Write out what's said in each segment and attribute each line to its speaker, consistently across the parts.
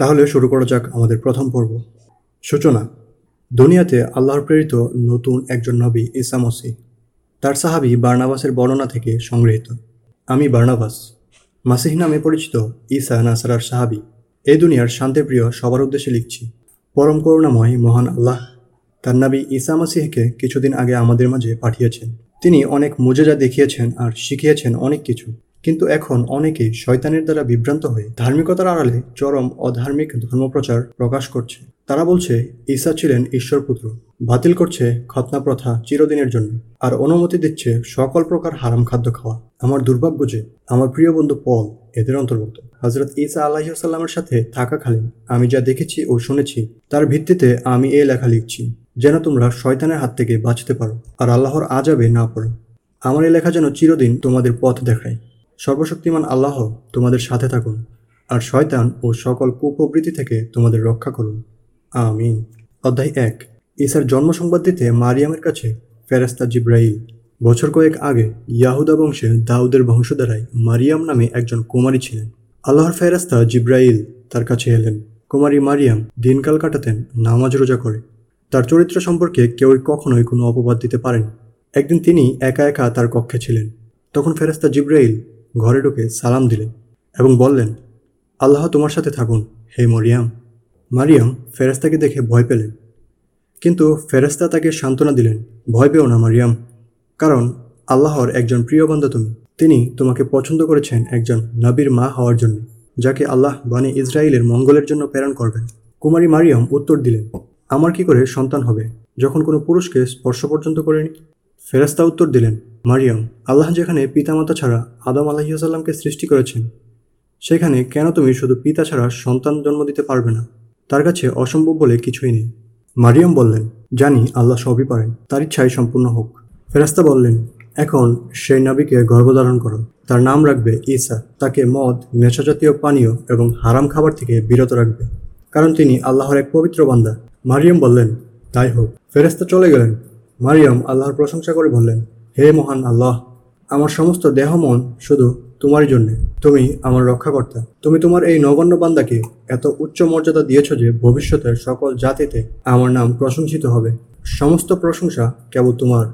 Speaker 1: তাহলে শুরু করা যাক আমাদের প্রথম পর্ব। সূচনা। দুনিয়াতে আল্লাহর প্রেরিত নতুন একজন নবী ইসা মসি তার সাহাবি বার্নাবাসের বর্ণনা থেকে সংগৃহীত। আমি বার্নাবাস। মাসিহ নামে পরিচিত ইসা নাসারার সাহাবি। এই দুনিয়ার শান্তিপ্রিয় সবার উদ্দেশ্যে লিখছি, পরম করুণাময় মহান আল্লাহ, তার নাবি ইসা মাসিহকে কিছুদিন আগে আমাদের মাঝে পাঠিয়েছেন। তিনি অনেক মুজেজা দেখিয়েছেন আর শিখিয়েছেন অনেক কিছু। কিন্তু এখন অনেকেই শয়তানের দ্বারা বিভ্রান্ত হয়ে ধার্মিকতার আড়ালে চরম অধার্মিক ধর্মপ্রচার প্রকাশ করছে। তারা বলছে, ঈসা ছিলেন ঈশ্বরপুত্র, বাতিল করছে খতনা প্রথা চিরদিনের জন্য, আর অনুমতি দিচ্ছে সকল প্রকার হারাম খাদ্য খাওয়া। আমার দুর্ভাগ্য যে আমার প্রিয় বন্ধু পল এদের অন্তর্ভুক্ত। হজরত ঈসা আল্লাহিসাল্লামের সাথে থাকাকালীন আমি যা দেখেছি ও শুনেছি, তার ভিত্তিতে আমি এই লেখা লিখছি, যেন তোমরা শয়তানের হাত থেকে বাঁচতে পারো, আর আল্লাহর আজাবে না পড়ো। আমার এই লেখা যেন চিরদিন তোমাদের পথ দেখায়। সর্বশক্তিমান আল্লাহ তোমাদের সাথে থাকুন, আর শয়তান ও সকল কুপ্রবৃত্তি থেকে তোমাদের রক্ষা করুন। আমিন। অধ্যায় এক। ঈসার জন্ম সংবাদ দিতে মারিয়ামের কাছে ফেরাস্তা জিব্রাইল। বছর কয়েক আগে ইয়াহুদা বংশের দাউদের বংশধারায় মারিয়াম নামে একজন কুমারী ছিলেন। আল্লাহর ফেরাস্তা জিব্রাইল তার কাছে এলেন। কুমারী মারিয়াম দিনকাল কাটাতেন, নামাজ রোজা করে। তার চরিত্র সম্পর্কে কেউই কখনোই কোনো অপবাদ দিতে পারেন। একদিন তিনি একা একা তার কক্ষে ছিলেন। তখন ফেরাস্তা জিব্রাইল ঘরে ঢুকে সালাম দিলেন এবং বললেন, আল্লাহ তোমার সাথে থাকুন, হে মরিয়াম। মারিয়াম ফেরেস্তাকে দেখে ভয় পেলেন। কিন্তু ফেরেস্তা তাকে সান্ত্বনা দিলেন, ভয় পেও না মারিয়াম, কারণ আল্লাহর একজন প্রিয় বান্ধব তুমি। তিনি তোমাকে পছন্দ করেছেন একজন নবীর মা হওয়ার জন্য, যাকে আল্লাহ বানী ইসরায়েলের মঙ্গলের জন্য প্রেরণ করবেন। কুমারী মারিয়াম উত্তর দিলেন, আমার কি করে সন্তান হবে? যখন কোনো পুরুষকে স্পর্শ পর্যন্ত করেনি ফেরাস্তা উত্তর দিলেন, মারিয়াম, আল্লাহ যেখানে পিতামাতা ছাড়া আদম আলাহিসাল্লামকে সৃষ্টি করেছেন, সেখানে কেন তুমি শুধু পিতা ছাড়া সন্তান জন্ম দিতে পারবে না? তার কাছে অসম্ভব বলে কিছুই নেই। মারিয়াম বললেন, জানি আল্লাহ সবই পারেন, তার ইচ্ছাই সম্পূর্ণ হোক। ফেরাস্তা বললেন, এখন সেই নাবিকে গর্ভধারণ করো। তার নাম রাখবে ঈসা। তাকে মদ, নেশাজাতীয় পানীয় এবং হারাম খাবার থেকে বিরত রাখবে। কারণ তিনি আল্লাহর এক পবিত্র বান্দা। মারিয়াম বললেন, তাই হোক। ফেরেস্তা চলে গেলেন। মারিয়াম আল্লাহর প্রশংসা করে বললেন, হে মহান আল্লাহ, আমার সমস্ত দেহ মন শুধু তোমারই জন্যে। তুমি আমার রক্ষাকর্তা। তুমি তোমার এই নগণ্য বান্দাকে এত উচ্চ মর্যাদা দিয়েছ যে ভবিষ্যতের সকল জাতিতে আমার নাম প্রশংসিত হবে। সমস্ত প্রশংসা কেবল তোমার।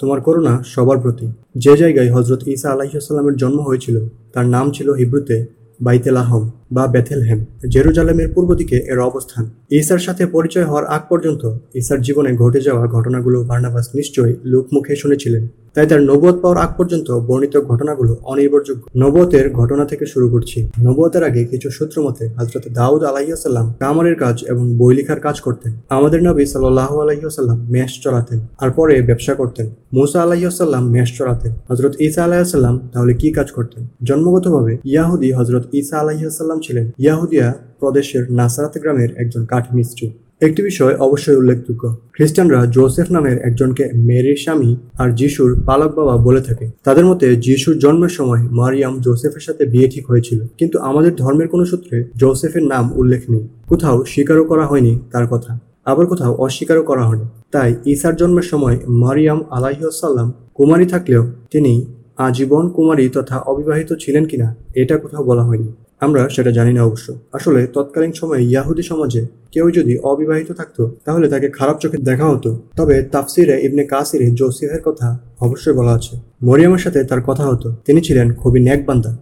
Speaker 1: তোমার করুণা সবার প্রতি। যে জায়গায় হজরত ঈসা আলাহিসাল্লামের জন্ম হয়েছিল, তার নাম ছিল হিব্রুতে বাইতেলাহম বা বেথেলহেম, জেরুজালেমের পূর্ব দিকে এর অবস্থান। ঈসার সাথে পরিচয় হওয়ার আগ পর্যন্ত ঈসার জীবনে ঘটে যাওয়া ঘটনাগুলো বার্নাবাস নিশ্চয়ই লোকমুখে শুনেছিলেন। তাই তার নবত পাওয়ার আগ পর্যন্ত বর্ণিত ঘটনাগুলো অনির্ভরযোগ্য। নবতের ঘটনা থেকে শুরু করছি। নবতের আগে কিছু সূত্র মতে হজরত দাউদ আলাহিয়াসাল্লাম কামারের কাজ এবং বই লেখার কাজ করতেন। আমাদের নবী সাল্লাহ আলাইসাল্লাম মেষ চড়াতেন, আর পরে ব্যবসা করতেন। মুসা আলাহিসাল্লাম মেষ চড়াতেন। হজরত ঈসা আলাহিসাল্লাম তাহলে কি কাজ করতেন? জন্মগতভাবে ইয়াহুদি হজরত ঈসা আলাহিসাল্লাম ছিলেন ইয়াহুদিয়া প্রদেশের নাসারাত গ্রামের একজন কাঠ মিস্ত্রি। একটি বিষয় অবশ্যই উল্লেখযোগ্য। খ্রিস্টানরা জোসেফ নামের একজনকে মেরির স্বামী আর যিশুর পালক বাবা বলে থাকে। তাদের মতে যিশুর জন্মের সময় মারিয়াম জোসেফের সাথে বিয়ে ঠিক হয়েছিল। কিন্তু আমাদের ধর্মের কোনো সূত্রে জোসেফের নাম উল্লেখ নেই। কোথাও স্বীকারও করা হয়নি তার কথা। আবার কোথাও অস্বীকারও করা হয়নি। তাই ঈসার জন্মের সময় মারিয়াম আলাহিসাল্লাম কুমারী থাকলেও তিনি আজীবন কুমারী তথা অবিবাহিত ছিলেন কিনা, এটা কোথাও বলা হয়নি। আমরা সেটা জানি না অবশ্য। আসলে তৎকালীন সময়ে ইয়াহুদি সমাজে কেউ যদি অবিবাহিত থাকতো, তাহলে তাকে খারাপ চোখে দেখা হতো। তবে তাফসিরে ইবনে কাসিরে জোসিফের কথা অবশ্যই বলা আছে। মরিয়ামের সাথে তার কথা হতো। তিনি ছিলেন খুবই ন্যাকবান্দা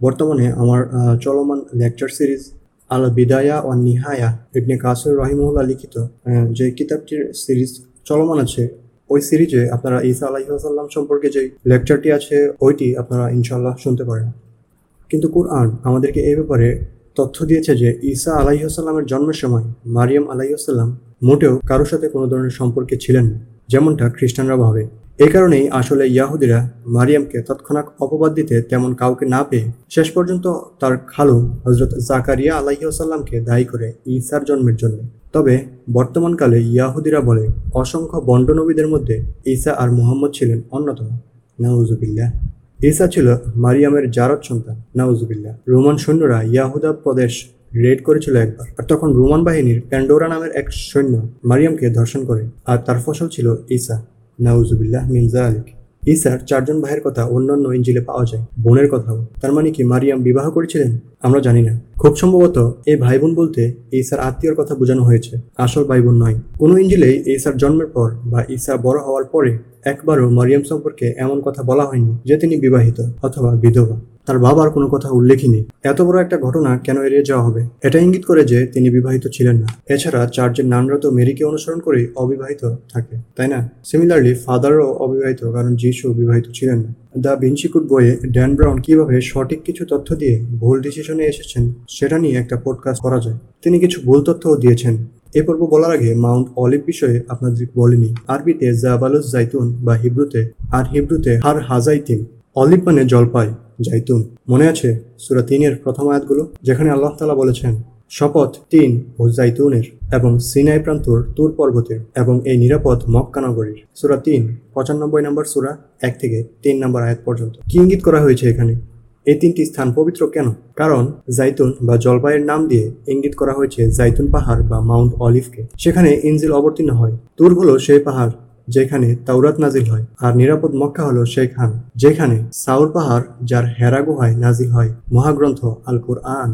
Speaker 1: বর্তমানে আমার চলমান লেকচার সিরিজ আল বিদায়া ও নিহায়া ইবনে কাসির রহিমুল্লাহ লিখিত যে কিতাবটির সিরিজ চলমান আছে, ওই সিরিজে আপনারা ঈসা আলাহিসাল্লাম সম্পর্কে যে লেকচারটি আছে, ওইটি আপনারা ইনশাল্লাহ শুনতে পারেন। কিন্তু কুরআন আমাদেরকে এই ব্যাপারে তথ্য দিয়েছে যে ঈসা আলাইসাল্লামের জন্মের সময় মারিয়াম আলাইসাল্লাম মোটেও কারও সাথে কোনো ধরনের সম্পর্কে ছিলেন না, যেমনটা খ্রিস্টানরা ভাবে। এই কারণেই আসলে ইয়াহুদিরা মারিয়ামকে তৎক্ষণাৎ অপবাদ দিতে তেমন কাউকে না পেয়ে শেষ পর্যন্ত তার খালু হজরত জাকারিয়া আলাইসাল্লামকে দায়ী করে ঈসার জন্মের জন্য। তবে বর্তমানকালে ইয়াহুদিরা বলে, অসংখ্য বন্ডনবীদের মধ্যে ঈসা আর মুহাম্মদ ছিলেন অন্যতম। নাউজুবিল্লাহ। ঈসা ছিল মারিয়ামের জারত সন্তান নাউজুবিল্লা রোমান সৈন্যরা ইয়াহুদা প্রদেশ রেড করেছিল একবার। আর তখন রোমান বাহিনীর প্যান্ডোরা নামের এক সৈন্য মারিয়ামকে ধর্ষণ করে, আর তার ফসল ছিল ঈসা, নাউজুবিল্লাহ মিনজা আলিক ঈসার চারজন ভাইয়ের কথা অন্যান্য ইঞ্জিলে পাওয়া যায়, বোনের কথাও। তার মানে কি মারিয়াম বিবাহ করেছিলেন? আমরা জানি না। খুব সম্ভবত এই ভাই বোন বলতে ঈসার আত্মীয়র কথা বোঝানো হয়েছে। আসল ভাই বোন নয়। কোনো ইঞ্জিলেই ঈসার জন্মের পর বা ঈসা বড় হওয়ার পরে একবারও মারিয়াম সম্পর্কে এমন কথা বলা হয়নি যে তিনি বিবাহিত অথবা বিধবা। তার বাবার কোনো কথা উল্লেখই নেই এত বড় একটা ঘটনা কেন এড়িয়ে যাওয়া হবে? এটা ইঙ্গিত করে যে তিনি বিবাহিত ছিলেন না। এছাড়া চার্চের নানরা তো মেরিকে অনুসরণ করে অবিবাহিত থাকে, তাই না? সিমিলারলি ফাদারও অবিবাহিত, কারণ যিশু বিবাহিত ছিলেন না। দ্য ভিনসিকুট বইয়ে ড্যান ব্রাউন কীভাবে সঠিক কিছু তথ্য দিয়ে ভুল ডিসিশনে এসেছেন, সেটা নিয়ে একটা পডকাস্ট করা যায়। তিনি কিছু ভুল তথ্যও দিয়েছেন। এ পর্ব বলার আগে মাউন্ট অলিভ বিষয়ে আপনাদের বলিনি। আরবিতে জাবালুস জাইতুন বা হিব্রুতে, আর হিব্রুতে হার হাজাইতিন, অলিভ মানে জলপাই। জাইতুন মনে আছে সুরা তিনের প্রথম আয়াতগুলো? যেখানে আল্লাহ তালা বলেছেন, শপথ তিন ও জাইতুনের এবং সিনাই প্রান্তর তুর পর্বতের এবং এই নিরাপদ মক্কা নগরীর। সুরা তিন, পঁচানব্বই নম্বর সুরা, এক থেকে তিন নম্বর আয়াত পর্যন্ত। কি ইঙ্গিত করা হয়েছে এখানে? এই তিনটি স্থান পবিত্র কেন? কারণ জাইতুন বা জলপাইয়ের নাম দিয়ে ইঙ্গিত করা হয়েছে জাইতুন পাহাড় বা মাউন্ট অলিভকে। সেখানে ইনজিল অবতীর্ণ হয়। তুর হলো সেই পাহাড় যেখানে তাওরাত নাজিল হয় আর নিরাপদ মক্কা হলো সেইখান যেখানে সাউর পাহাড় যার হেরা গুহায় নাজিল হয়। মহাগ্রন্থ আল কুরআন